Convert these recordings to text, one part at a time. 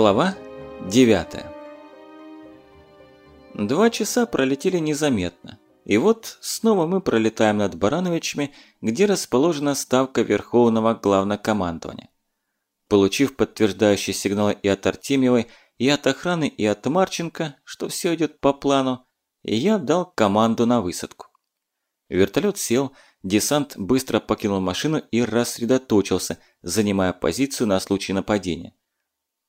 Глава 9 Два часа пролетели незаметно. И вот снова мы пролетаем над Барановичами, где расположена ставка Верховного Главнокомандования. Получив подтверждающие сигналы и от Артемьевой, и от охраны, и от Марченко, что все идет по плану, я дал команду на высадку. Вертолет сел, десант быстро покинул машину и рассредоточился, занимая позицию на случай нападения.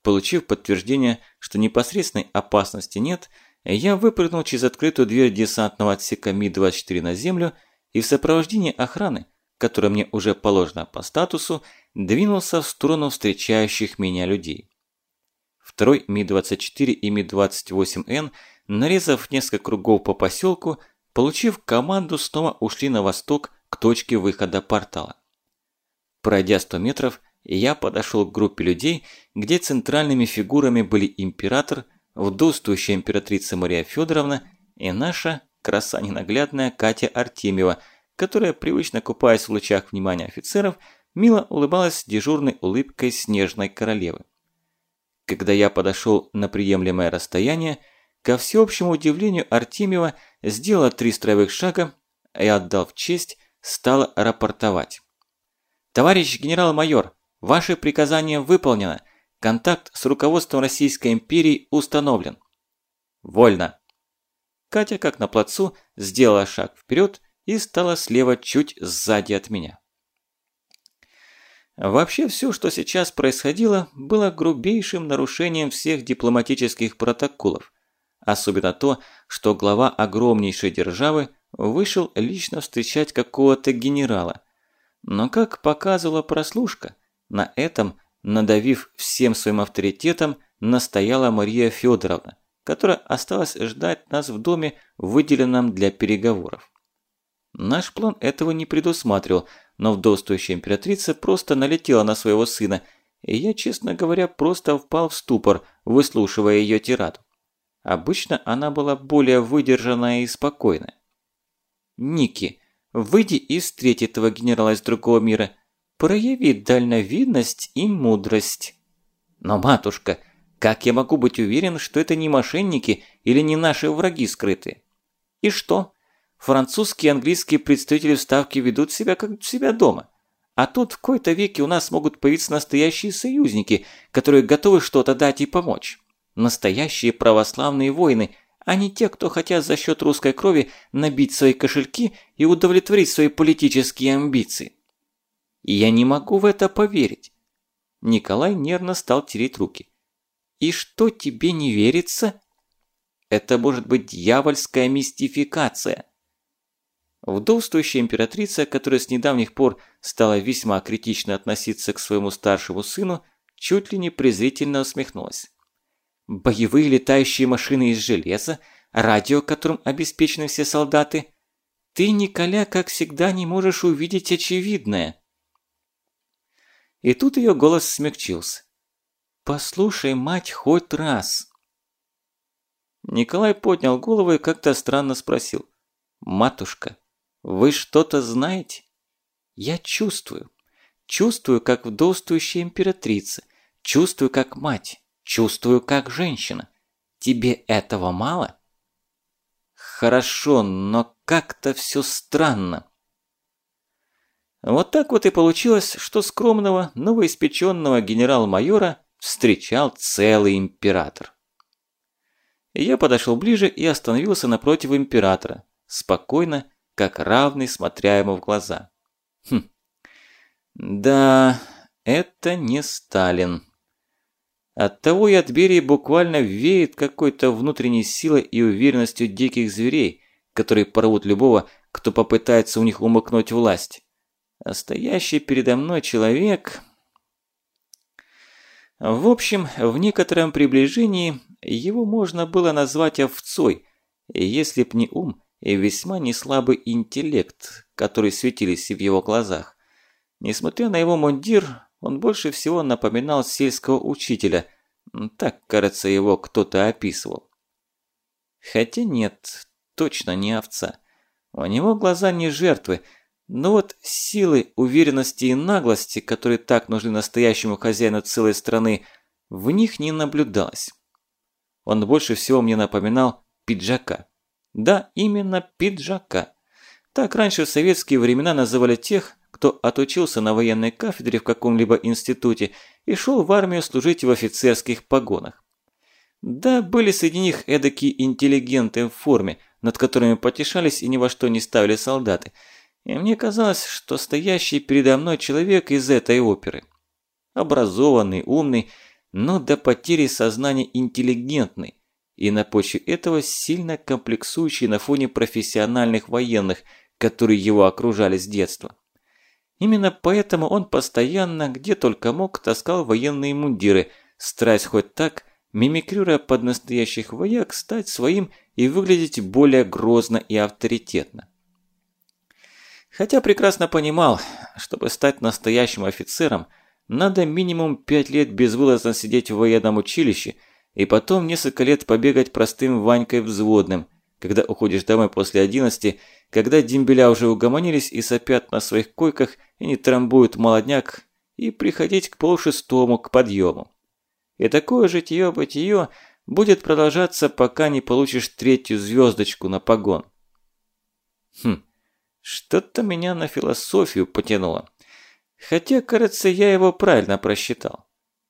Получив подтверждение, что непосредственной опасности нет, я выпрыгнул через открытую дверь десантного отсека Ми-24 на землю и в сопровождении охраны, которая мне уже положена по статусу, двинулся в сторону встречающих меня людей. Второй Ми-24 и Ми-28Н, нарезав несколько кругов по поселку, получив команду, снова ушли на восток к точке выхода портала. Пройдя 100 метров, я подошел к группе людей, где центральными фигурами были император, вдовствующая императрица Мария Федоровна и наша краса ненаглядная Катя Артемьева, которая, привычно купаясь в лучах внимания офицеров, мило улыбалась дежурной улыбкой снежной королевы. Когда я подошел на приемлемое расстояние, ко всеобщему удивлению Артемьева сделала три строевых шага и, отдав честь, стала рапортовать. «Товарищ генерал-майор, Ваше приказание выполнено. Контакт с руководством Российской империи установлен. Вольно. Катя, как на плацу, сделала шаг вперед и стала слева чуть сзади от меня. Вообще все, что сейчас происходило, было грубейшим нарушением всех дипломатических протоколов. Особенно то, что глава огромнейшей державы вышел лично встречать какого-то генерала. Но как показывала прослушка, на этом, надавив всем своим авторитетом, настояла Мария Федоровна, которая осталась ждать нас в доме, выделенном для переговоров. Наш план этого не предусматривал, но вдовствующая императрица просто налетела на своего сына, и я, честно говоря, просто впал в ступор, выслушивая ее тираду. Обычно она была более выдержанная и спокойная. «Ники, выйди и встреть этого генерала из другого мира проявит дальновидность и мудрость. Но, матушка, как я могу быть уверен, что это не мошенники или не наши враги скрытые? И что? Французские и английские представители вставки ведут себя как у себя дома. А тут в какой-то веке у нас могут появиться настоящие союзники, которые готовы что-то дать и помочь. Настоящие православные воины, а не те, кто хотят за счет русской крови набить свои кошельки и удовлетворить свои политические амбиции. Я не могу в это поверить. Николай нервно стал тереть руки. И что тебе не верится? Это может быть дьявольская мистификация. Вдовствующая императрица, которая с недавних пор стала весьма критично относиться к своему старшему сыну, чуть ли не презрительно усмехнулась. Боевые летающие машины из железа, радио, которым обеспечены все солдаты. Ты, Николя, как всегда, не можешь увидеть очевидное. И тут ее голос смягчился. «Послушай, мать, хоть раз!» Николай поднял голову и как-то странно спросил. «Матушка, вы что-то знаете?» «Я чувствую. Чувствую, как вдовствующая императрица. Чувствую, как мать. Чувствую, как женщина. Тебе этого мало?» «Хорошо, но как-то все странно», вот так вот и получилось, что скромного, новоиспеченного генерал-майора встречал целый император. Я подошел ближе и остановился напротив императора, спокойно, как равный, смотря ему в глаза. Хм. Да, это не Сталин. Оттого и от Берии буквально веет какой-то внутренней силой и уверенностью диких зверей, которые порвут любого, кто попытается у них умыкнуть власть а стоящий передо мной человек... В общем, в некотором приближении его можно было назвать овцой, если б не ум и весьма неслабый интеллект, который светились в его глазах. Несмотря на его мундир, он больше всего напоминал сельского учителя, так, кажется, его кто-то описывал. Хотя нет, точно не овца. У него глаза не жертвы, но вот силы, уверенности и наглости, которые так нужны настоящему хозяину целой страны, в них не наблюдалось. Он больше всего мне напоминал пиджака. Да, именно пиджака. Так раньше в советские времена называли тех, кто отучился на военной кафедре в каком-либо институте и шел в армию служить в офицерских погонах. Да, были среди них эдакие интеллигенты в форме, над которыми потешались и ни во что не ставили солдаты. И мне казалось, что стоящий передо мной человек из этой оперы. Образованный, умный, но до потери сознания интеллигентный. И на почве этого сильно комплексующий на фоне профессиональных военных, которые его окружали с детства. Именно поэтому он постоянно, где только мог, таскал военные мундиры, стараясь хоть так, мимикрируя под настоящих вояк, стать своим и выглядеть более грозно и авторитетно. Хотя прекрасно понимал, чтобы стать настоящим офицером, надо минимум пять лет безвылазно сидеть в военном училище и потом несколько лет побегать простым Ванькой взводным, когда уходишь домой после 11, когда дембеля уже угомонились и сопят на своих койках и не трамбуют молодняк, и приходить к полшестому к подъему. И такое житье-бытие будет продолжаться, пока не получишь третью звездочку на погон. Хм, что-то меня на философию потянуло. Хотя, кажется, я его правильно просчитал.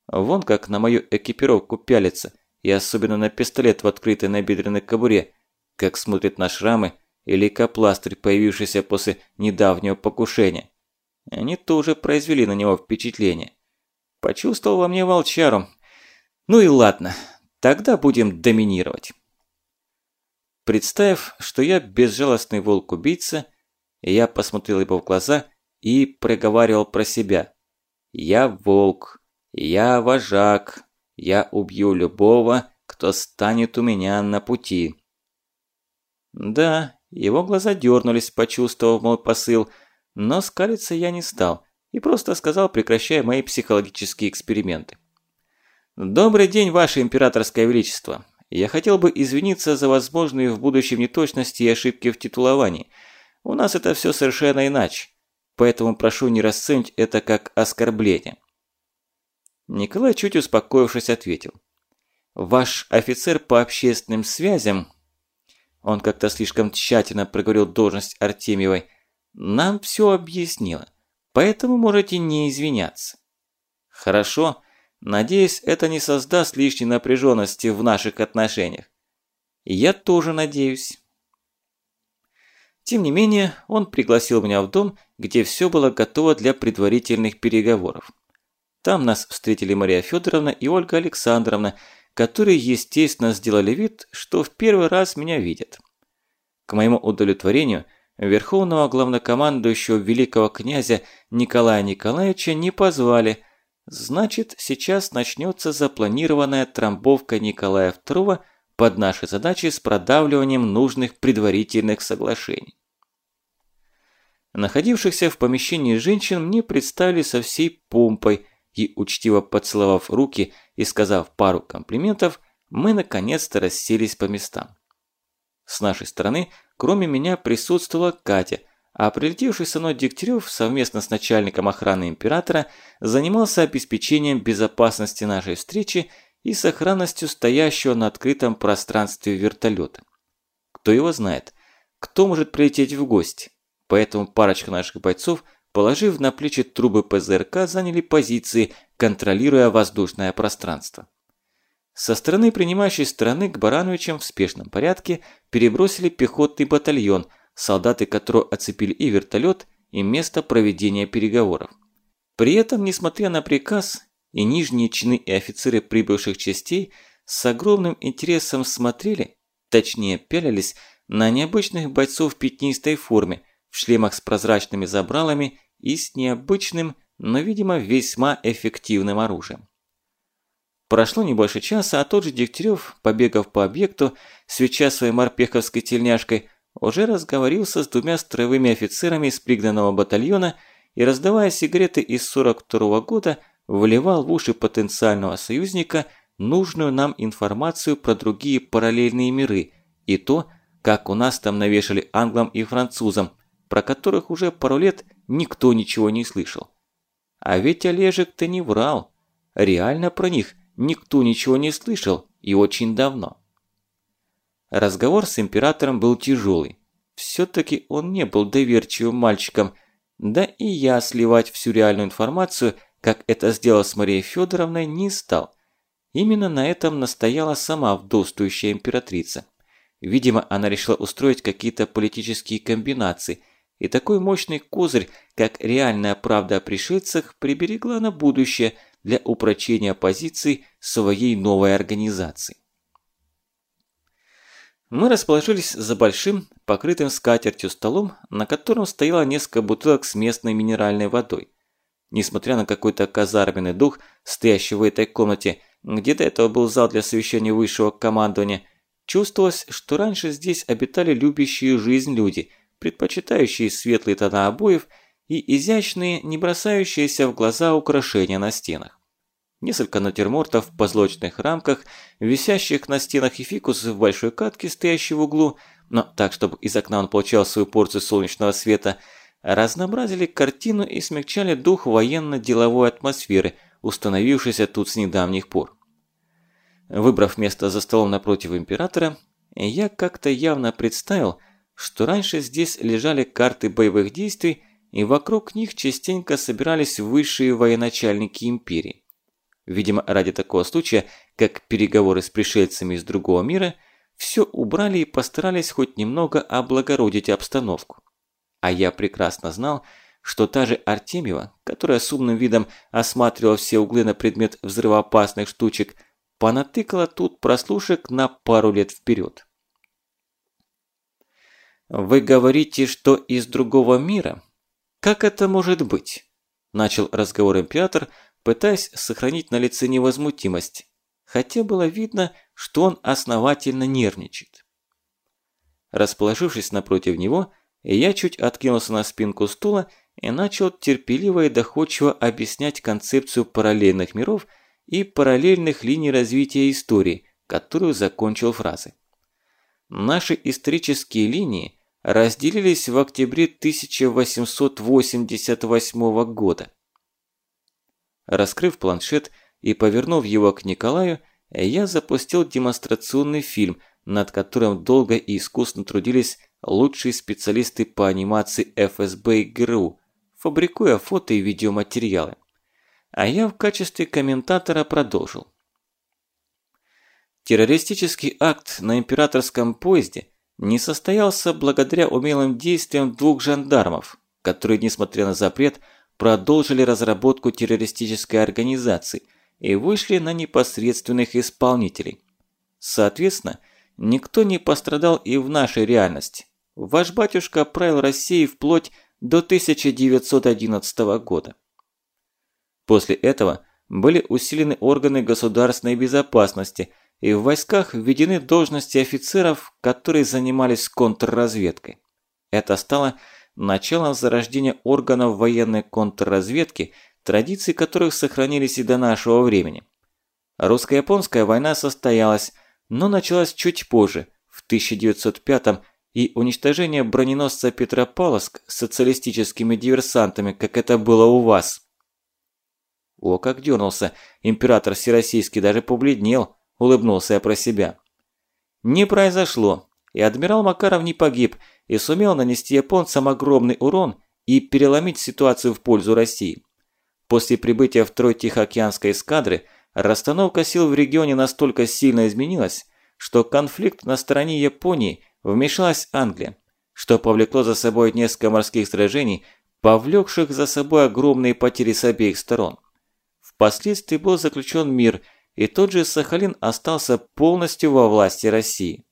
Вон как на мою экипировку пялится, и особенно на пистолет в открытой набедренной кобуре – как смотрит на шрамы или капластырь, появившийся после недавнего покушения. Они тоже произвели на него впечатление. Почувствовал во мне волчару. Ну и ладно, тогда будем доминировать. Представив, что я безжалостный волк-убийца, я посмотрел его в глаза и проговаривал про себя. «Я волк, я вожак, я убью любого, кто станет у меня на пути». Да, его глаза дернулись, почувствовав мой посыл, но скалиться я не стал и просто сказал, прекращая мои психологические эксперименты. «Добрый день, Ваше Императорское Величество. Я хотел бы извиниться за возможные в будущем неточности и ошибки в титуловании. У нас это все совершенно иначе, поэтому прошу не расценить это как оскорбление». Николай, чуть успокоившись, ответил. «Ваш офицер по общественным связям он как-то слишком тщательно проговорил должность Артемьевой. Нам все объяснила, поэтому можете не извиняться. Хорошо, надеюсь, это не создаст лишней напряженности в наших отношениях. Я тоже надеюсь. Тем не менее, он пригласил меня в дом, где все было готово для предварительных переговоров. Там нас встретили Мария Федоровна и Ольга Александровна, которые, естественно, сделали вид, что в первый раз меня видят. К моему удовлетворению, верховного главнокомандующего великого князя Николая Николаевича не позвали, значит, сейчас начнется запланированная трамбовка Николая II под наши задачи с продавливанием нужных предварительных соглашений. Находившихся в помещении женщин мне представили со всей помпой, и, учтиво поцеловав руки и сказав пару комплиментов, мы наконец-то расселись по местам. С нашей стороны, кроме меня, присутствовала Катя, а прилетевший со мной Дегтярев совместно с начальником охраны императора занимался обеспечением безопасности нашей встречи и сохранностью стоящего на открытом пространстве вертолета. Кто его знает, кто может прилететь в гости, поэтому парочка наших бойцов – положив на плечи трубы ПЗРК, заняли позиции, контролируя воздушное пространство. Со стороны принимающей стороны к Барановичам в спешном порядке перебросили пехотный батальон, солдаты которого оцепили и вертолет, и место проведения переговоров. При этом, несмотря на приказ, и нижние чины и офицеры прибывших частей с огромным интересом смотрели, точнее пялились, на необычных бойцов в пятнистой форме, в шлемах с прозрачными забралами и с необычным, но, видимо, весьма эффективным оружием. Прошло не больше часа, а тот же Дегтярев, побегав по объекту, свеча своей морпеховской тельняшкой, уже разговорился с двумя строевыми офицерами из пригнанного батальона и, раздавая сигареты из 42 -го года, вливал в уши потенциального союзника нужную нам информацию про другие параллельные миры и то, как у нас там навешали англам и французам, про которых уже пару лет никто ничего не слышал. А ведь Олежек-то не врал. Реально про них никто ничего не слышал и очень давно. Разговор с императором был тяжелый. Все-таки он не был доверчивым мальчиком, да и я сливать всю реальную информацию, как это сделал с Марией Федоровной, не стал. Именно на этом настояла сама вдовствующая императрица. Видимо, она решила устроить какие-то политические комбинации, и такой мощный козырь, как реальная правда о пришельцах, приберегла на будущее – для упрочения позиций своей новой организации. Мы расположились за большим, покрытым скатертью столом, на котором стояло несколько бутылок с местной минеральной водой. Несмотря на какой-то казарменный дух, стоящий в этой комнате, где до этого был зал для совещания высшего командования, чувствовалось, что раньше здесь обитали любящие жизнь люди, предпочитающие светлые тона обоев – и изящные, не бросающиеся в глаза украшения на стенах. Несколько натюрмортов в позлочных рамках, висящих на стенах и фикусы в большой катке, стоящей в углу, но так, чтобы из окна он получал свою порцию солнечного света, разнообразили картину и смягчали дух военно-деловой атмосферы, установившейся тут с недавних пор. Выбрав место за столом напротив императора, я как-то явно представил, что раньше здесь лежали карты боевых действий и вокруг них частенько собирались высшие военачальники империи. Видимо, ради такого случая, как переговоры с пришельцами из другого мира, все убрали и постарались хоть немного облагородить обстановку. А я прекрасно знал, что та же Артемьева, которая с умным видом осматривала все углы на предмет взрывоопасных штучек, понатыкала тут прослушек на пару лет вперед. «Вы говорите, что из другого мира?» «Как это может быть?» – начал разговор император, пытаясь сохранить на лице невозмутимость, хотя было видно, что он основательно нервничает. Расположившись напротив него, я чуть откинулся на спинку стула и начал терпеливо и доходчиво объяснять концепцию параллельных миров и параллельных линий развития истории, которую закончил фразой. Наши исторические линии – разделились в октябре 1888 года. Раскрыв планшет и повернув его к Николаю, я запустил демонстрационный фильм, над которым долго и искусно трудились лучшие специалисты по анимации ФСБ и ГРУ, фабрикуя фото и видеоматериалы. А я в качестве комментатора продолжил. Террористический акт на императорском поезде не состоялся благодаря умелым действиям двух жандармов, которые, несмотря на запрет, продолжили разработку террористической организации и вышли на непосредственных исполнителей. Соответственно, никто не пострадал и в нашей реальности. Ваш батюшка правил Россией вплоть до 1911 года. После этого были усилены органы государственной безопасности – и в войсках введены должности офицеров, которые занимались контрразведкой. Это стало началом зарождения органов военной контрразведки, традиции которых сохранились и до нашего времени. Русско-японская война состоялась, но началась чуть позже, в 1905 и уничтожение броненосца Петропавловск социалистическими диверсантами, как это было у вас. О, как дернулся, император Всероссийский даже побледнел – улыбнулся я про себя. Не произошло, и адмирал Макаров не погиб и сумел нанести японцам огромный урон и переломить ситуацию в пользу России. После прибытия второй Тихоокеанской эскадры расстановка сил в регионе настолько сильно изменилась, что конфликт на стороне Японии вмешалась Англия, что повлекло за собой несколько морских сражений, повлекших за собой огромные потери с обеих сторон. Впоследствии был заключен мир – и тот же Сахалин остался полностью во власти России.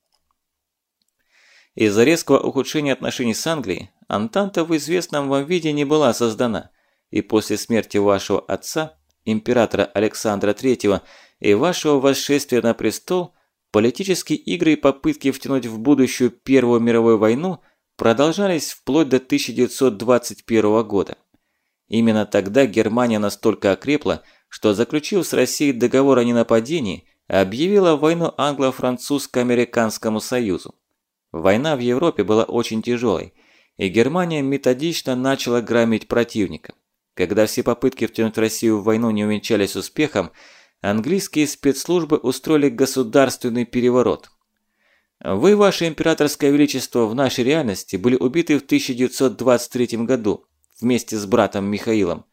Из-за резкого ухудшения отношений с Англией Антанта в известном вам виде не была создана, и после смерти вашего отца императора Александра III и вашего восшествия на престол, политические игры и попытки втянуть в будущую Первую мировую войну продолжались вплоть до 1921 года. Именно тогда Германия настолько окрепла, что, заключив с Россией договор о ненападении, объявила войну англо-французско-американскому союзу. Война в Европе была очень тяжелой, и Германия методично начала громить противника. Когда все попытки втянуть Россию в войну не увенчались успехом, английские спецслужбы устроили государственный переворот. Вы, Ваше Императорское Величество, в нашей реальности были убиты в 1923 году вместе с братом Михаилом.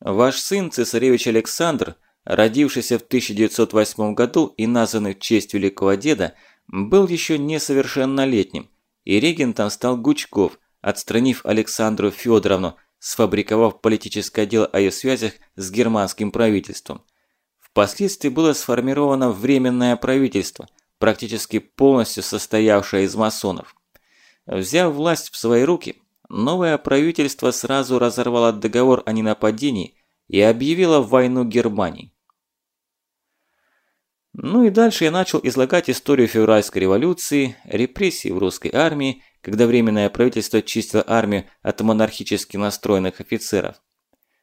Ваш сын, цесаревич Александр, родившийся в 1908 году и названный в честь великого деда, был еще несовершеннолетним, и регентом стал Гучков, отстранив Александру Федоровну, сфабриковав политическое дело о ее связях с германским правительством. Впоследствии было сформировано Временное правительство, практически полностью состоявшее из масонов. Взяв власть в свои руки, новое правительство сразу разорвало договор о ненападении и объявило войну Германии. Ну и дальше я начал излагать историю февральской революции, репрессий в русской армии, когда Временное правительство чистило армию от монархически настроенных офицеров.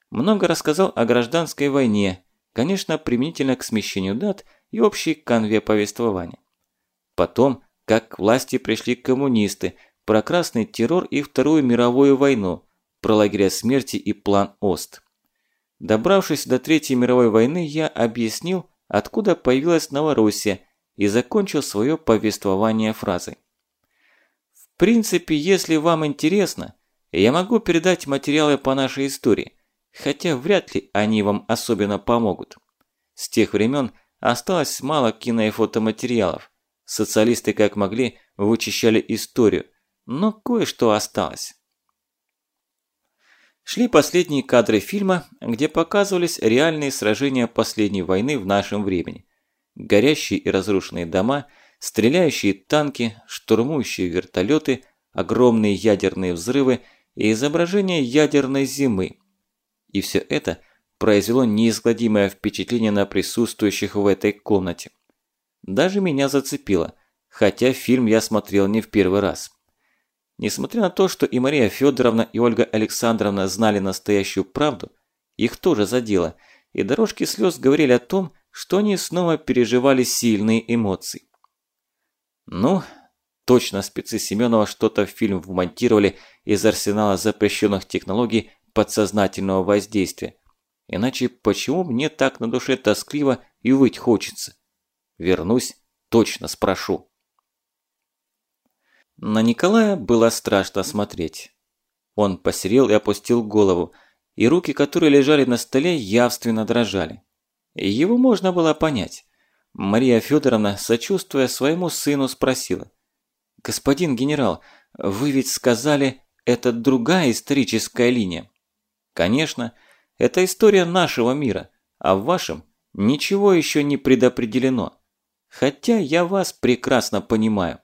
Много рассказал о гражданской войне, конечно, применительно к смещению дат и общей канве повествования. Потом, как к власти пришли коммунисты, про красный террор и Вторую мировую войну, про лагеря смерти и план ОСТ. Добравшись до Третьей мировой войны, я объяснил, откуда появилась Новороссия, и закончил свое повествование фразой. В принципе, если вам интересно, я могу передать материалы по нашей истории, хотя вряд ли они вам особенно помогут. С тех времен осталось мало кино и фотоматериалов. Социалисты как могли вычищали историю, но кое-что осталось. Шли последние кадры фильма, где показывались реальные сражения последней войны в нашем времени. Горящие и разрушенные дома, стреляющие танки, штурмующие вертолеты, огромные ядерные взрывы и изображение ядерной зимы. И все это произвело неизгладимое впечатление на присутствующих в этой комнате. Даже меня зацепило, хотя фильм я смотрел не в первый раз. Несмотря на то, что и Мария Федоровна, и Ольга Александровна знали настоящую правду, их тоже задело, и дорожки слез говорили о том, что они снова переживали сильные эмоции. Ну, точно спецы Семенова что-то в фильм вмонтировали из арсенала запрещенных технологий подсознательного воздействия. Иначе почему мне так на душе тоскливо и выть хочется? Вернусь, точно спрошу. На Николая было страшно смотреть. Он посерел и опустил голову, и руки, которые лежали на столе, явственно дрожали. Его можно было понять. Мария Федоровна, сочувствуя своему сыну, спросила. «Господин генерал, вы ведь сказали, это другая историческая линия?» «Конечно, это история нашего мира, а в вашем ничего еще не предопределено. Хотя я вас прекрасно понимаю».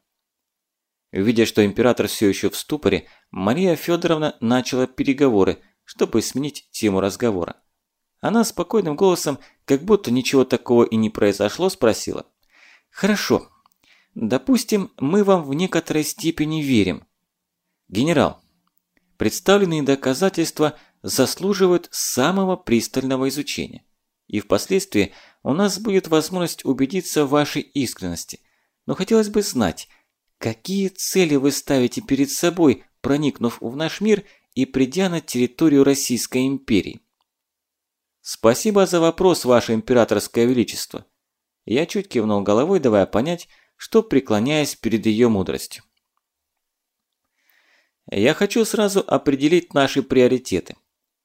Видя, что император все еще в ступоре, Мария Федоровна начала переговоры, чтобы сменить тему разговора. Она спокойным голосом, как будто ничего такого и не произошло, спросила. «Хорошо. Допустим, мы вам в некоторой степени верим. Генерал, представленные доказательства заслуживают самого пристального изучения. И впоследствии у нас будет возможность убедиться в вашей искренности. Но хотелось бы знать, Какие цели вы ставите перед собой, проникнув в наш мир и придя на территорию Российской империи? Спасибо за вопрос, Ваше Императорское Величество. Я чуть кивнул головой, давая понять, что преклоняясь перед ее мудростью. Я хочу сразу определить наши приоритеты.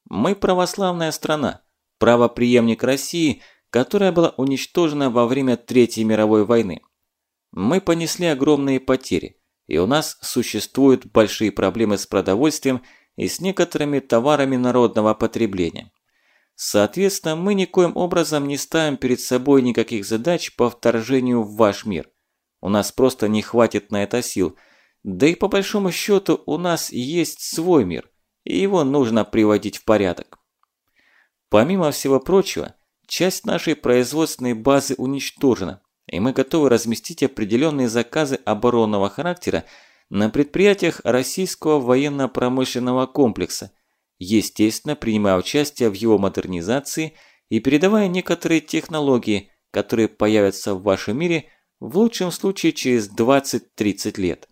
Мы православная страна, правоприемник России, которая была уничтожена во время Третьей мировой войны. Мы понесли огромные потери, и у нас существуют большие проблемы с продовольствием и с некоторыми товарами народного потребления. Соответственно, мы никоим образом не ставим перед собой никаких задач по вторжению в ваш мир. У нас просто не хватит на это сил. Да и по большому счету у нас есть свой мир, и его нужно приводить в порядок. Помимо всего прочего, часть нашей производственной базы уничтожена, и мы готовы разместить определенные заказы оборонного характера на предприятиях российского военно-промышленного комплекса, естественно, принимая участие в его модернизации и передавая некоторые технологии, которые появятся в вашем мире в лучшем случае через 20-30 лет.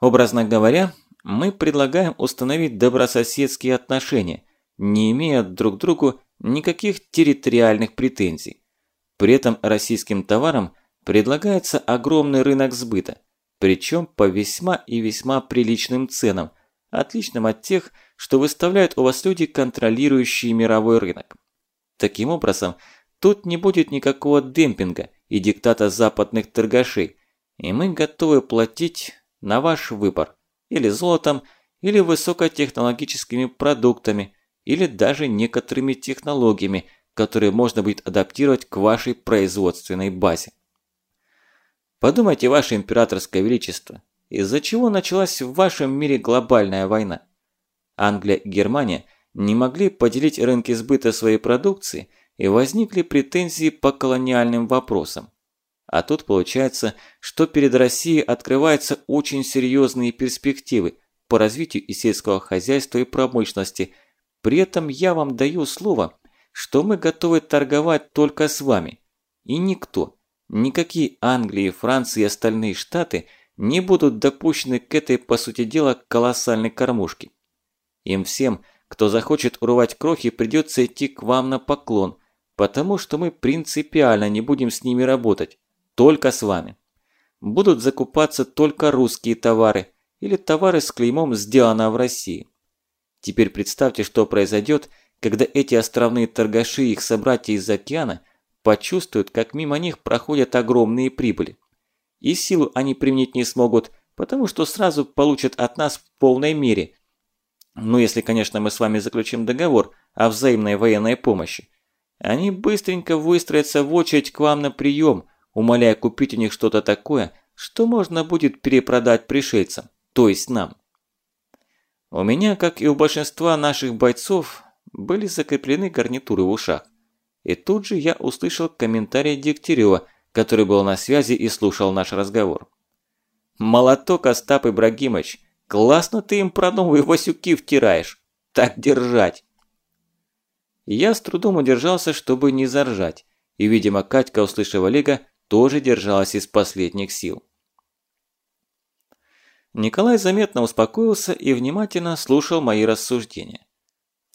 Образно говоря, мы предлагаем установить добрососедские отношения, не имея друг к другу никаких территориальных претензий. При этом российским товарам предлагается огромный рынок сбыта, причем по весьма и весьма приличным ценам, отличным от тех, что выставляют у вас люди, контролирующие мировой рынок. Таким образом, тут не будет никакого демпинга и диктата западных торгашей, и мы готовы платить на ваш выбор, или золотом, или высокотехнологическими продуктами, или даже некоторыми технологиями, которые можно будет адаптировать к вашей производственной базе. Подумайте, ваше императорское величество, из-за чего началась в вашем мире глобальная война? Англия и Германия не могли поделить рынки сбыта своей продукции и возникли претензии по колониальным вопросам. А тут получается, что перед Россией открываются очень серьезные перспективы по развитию и сельского хозяйства и промышленности. При этом я вам даю слово, что мы готовы торговать только с вами. И никто, никакие Англии, Франции и остальные штаты не будут допущены к этой, по сути дела, колоссальной кормушке. Им всем, кто захочет урвать крохи, придется идти к вам на поклон, потому что мы принципиально не будем с ними работать, только с вами. Будут закупаться только русские товары или товары с клеймом «Сделано в России». Теперь представьте, что произойдет, когда эти островные торгаши и их собратья из океана почувствуют, как мимо них проходят огромные прибыли. И силу они применить не смогут, потому что сразу получат от нас в полной мере. Ну, если, конечно, мы с вами заключим договор о взаимной военной помощи. Они быстренько выстроятся в очередь к вам на прием, умоляя купить у них что-то такое, что можно будет перепродать пришельцам, то есть нам. У меня, как и у большинства наших бойцов, были закреплены гарнитуры в ушах. И тут же я услышал комментарий Дегтярева, который был на связи и слушал наш разговор. «Молоток, Остап Ибрагимович, классно ты им про новые Васюки втираешь. Так держать!» Я с трудом удержался, чтобы не заржать, и, видимо, Катька, услышав Олега, тоже держалась из последних сил. Николай заметно успокоился и внимательно слушал мои рассуждения.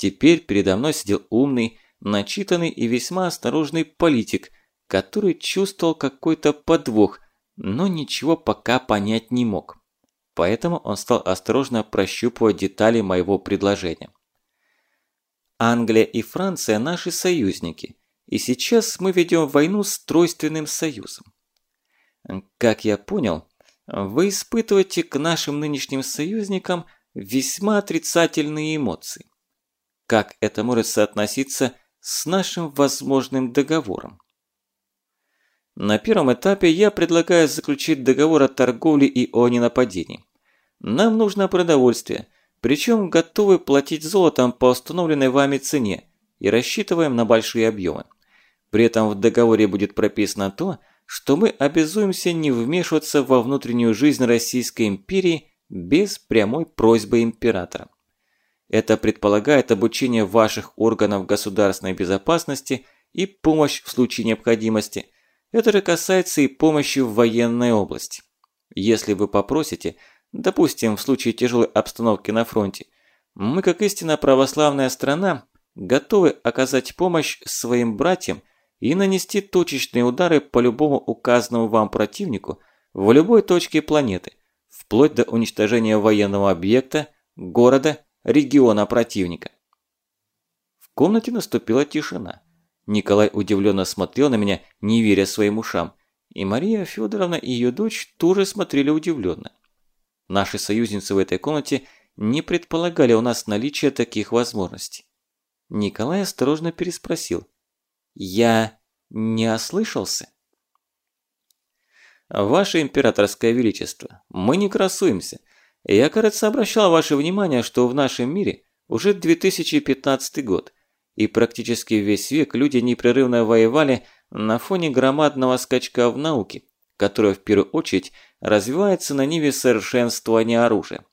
Теперь передо мной сидел умный, начитанный и весьма осторожный политик, который чувствовал какой-то подвох, но ничего пока понять не мог. Поэтому он стал осторожно прощупывать детали моего предложения. Англия и Франция – наши союзники, и сейчас мы ведем войну с Тройственным союзом. Как я понял, вы испытываете к нашим нынешним союзникам весьма отрицательные эмоции как это может соотноситься с нашим возможным договором. На первом этапе я предлагаю заключить договор о торговле и о ненападении. Нам нужно продовольствие, причем готовы платить золотом по установленной вами цене и рассчитываем на большие объемы. При этом в договоре будет прописано то, что мы обязуемся не вмешиваться во внутреннюю жизнь Российской империи без прямой просьбы императора. Это предполагает обучение ваших органов государственной безопасности и помощь в случае необходимости. Это же касается и помощи в военной области. Если вы попросите, допустим, в случае тяжелой обстановки на фронте, мы, как истинно православная страна, готовы оказать помощь своим братьям и нанести точечные удары по любому указанному вам противнику в любой точке планеты, вплоть до уничтожения военного объекта, города региона противника. В комнате наступила тишина. Николай удивленно смотрел на меня, не веря своим ушам, и Мария Федоровна и ее дочь тоже смотрели удивленно. Наши союзницы в этой комнате не предполагали у нас наличие таких возможностей. Николай осторожно переспросил. «Я не ослышался?» «Ваше императорское величество, мы не красуемся. Я, кажется, обращал ваше внимание, что в нашем мире Уже 2015 год, и практически весь век люди непрерывно воевали на фоне громадного скачка в науке, который в первую очередь развивается на ниве совершенствования оружия.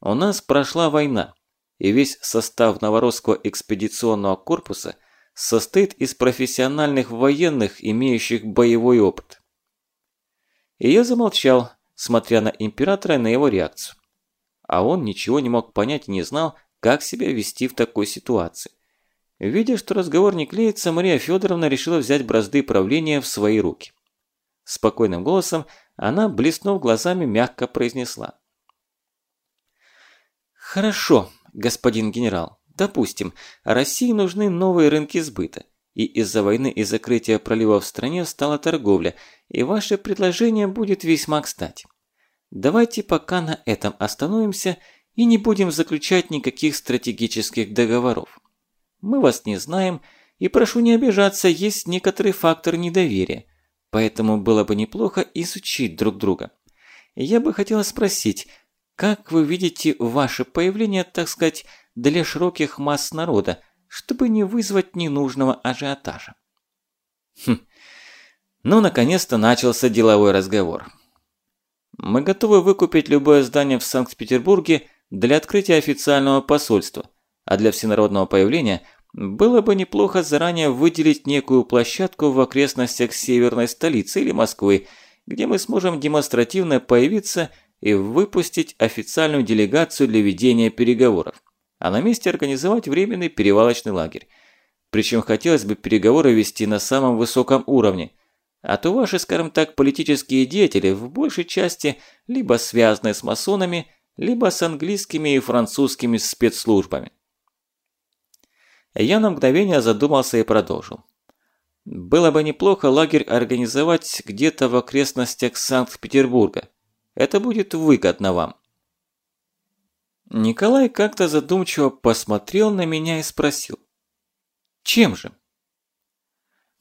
У нас прошла война, и весь состав Новоросского экспедиционного корпуса состоит из профессиональных военных, имеющих боевой опыт. И я замолчал, смотря на императора и на его реакцию. А он ничего не мог понять и не знал, как себя вести в такой ситуации. Видя, что разговор не клеится, Мария Федоровна решила взять бразды правления в свои руки. Спокойным голосом она, блеснув глазами, мягко произнесла. «Хорошо, господин генерал, допустим, России нужны новые рынки сбыта, и из-за войны и закрытия проливов в стране стала торговля, и ваше предложение будет весьма кстати. Давайте пока на этом остановимся и не будем заключать никаких стратегических договоров. Мы вас не знаем, и прошу не обижаться, есть некоторый фактор недоверия, поэтому было бы неплохо изучить друг друга. Я бы хотела спросить, как вы видите ваше появление, так сказать, для широких масс народа, чтобы не вызвать ненужного ажиотажа? Хм. Ну, наконец-то начался деловой разговор. Мы готовы выкупить любое здание в Санкт-Петербурге для открытия официального посольства, а для всенародного появления было бы неплохо заранее выделить некую площадку в окрестностях северной столицы или Москвы, где мы сможем демонстративно появиться и выпустить официальную делегацию для ведения переговоров, а на месте организовать временный перевалочный лагерь. Причем хотелось бы переговоры вести на самом высоком уровне – а то ваши, скажем так, политические деятели в большей части либо связаны с масонами, либо с английскими и французскими спецслужбами. Я на мгновение задумался и продолжил. Было бы неплохо лагерь организовать где-то в окрестностях Санкт-Петербурга. Это будет выгодно вам. Николай как-то задумчиво посмотрел на меня и спросил. Чем же?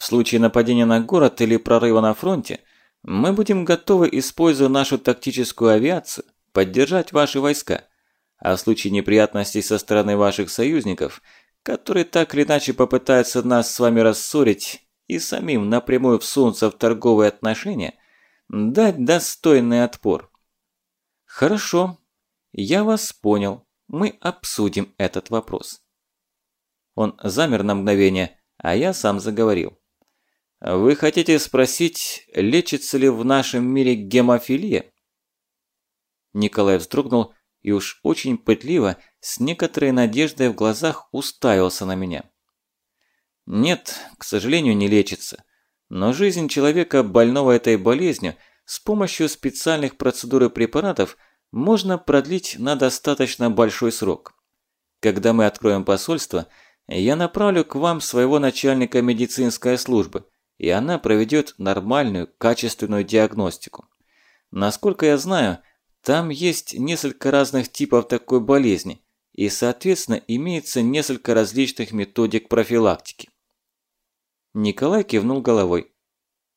В случае нападения на город или прорыва на фронте, мы будем готовы, используя нашу тактическую авиацию, поддержать ваши войска. А в случае неприятностей со стороны ваших союзников, которые так или иначе попытаются нас с вами рассорить и самим напрямую всунуться в торговые отношения, дать достойный отпор. Хорошо, я вас понял. Мы обсудим этот вопрос. Он замер на мгновение, а я сам заговорил. Вы хотите спросить, лечится ли в нашем мире гемофилия? Николай вздрогнул и уж очень пытливо, с некоторой надеждой в глазах уставился на меня. Нет, к сожалению, не лечится. Но жизнь человека, больного этой болезнью, с помощью специальных процедур и препаратов можно продлить на достаточно большой срок. Когда мы откроем посольство, я направлю к вам своего начальника медицинской службы – и она проведет нормальную, качественную диагностику. Насколько я знаю, там есть несколько разных типов такой болезни, и, соответственно, имеется несколько различных методик профилактики. Николай кивнул головой.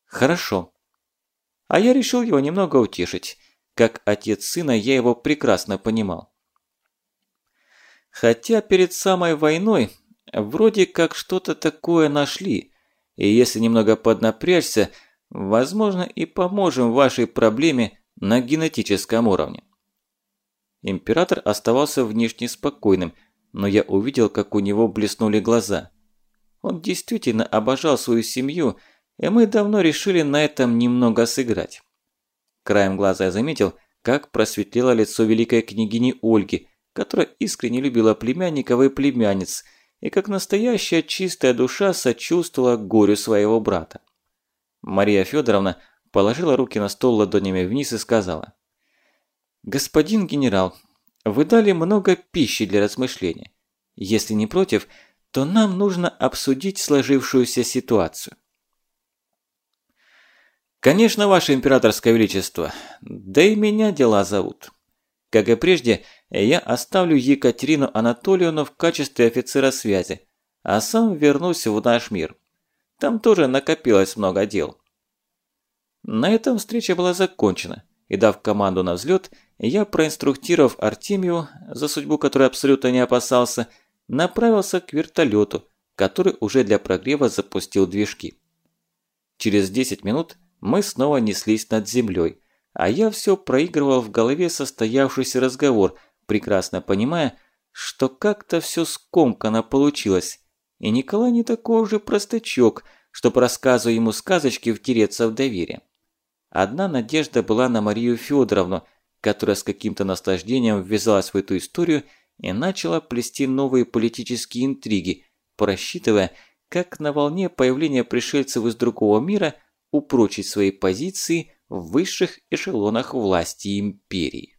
«Хорошо». А я решил его немного утешить. Как отец сына я его прекрасно понимал. Хотя перед самой войной вроде как что-то такое нашли – и если немного поднапрячься, возможно и поможем вашей проблеме на генетическом уровне. Император оставался внешне спокойным, но я увидел, как у него блеснули глаза. Он действительно обожал свою семью, и мы давно решили на этом немного сыграть. Краем глаза я заметил, как просветлело лицо великой княгини Ольги, которая искренне любила племянников и племянниц – и как настоящая чистая душа сочувствовала горю своего брата. Мария Федоровна положила руки на стол ладонями вниз и сказала. «Господин генерал, вы дали много пищи для размышления. Если не против, то нам нужно обсудить сложившуюся ситуацию». «Конечно, ваше императорское величество, да и меня дела зовут. Как и прежде, я оставлю Екатерину Анатольевну в качестве офицера связи, а сам вернусь в наш мир. Там тоже накопилось много дел. На этом встреча была закончена, и дав команду на взлет, я, проинструктировав Артемию, за судьбу которой абсолютно не опасался, направился к вертолету, который уже для прогрева запустил движки. Через 10 минут мы снова неслись над землей, а я все проигрывал в голове состоявшийся разговор, прекрасно понимая, что как-то все скомкано получилось, и Николай не такой уже простачок, чтобы, рассказывая ему сказочки, втереться в доверие. Одна надежда была на Марию Федоровну, которая с каким-то наслаждением ввязалась в эту историю и начала плести новые политические интриги, просчитывая, как на волне появления пришельцев из другого мира упрочить свои позиции в высших эшелонах власти империи.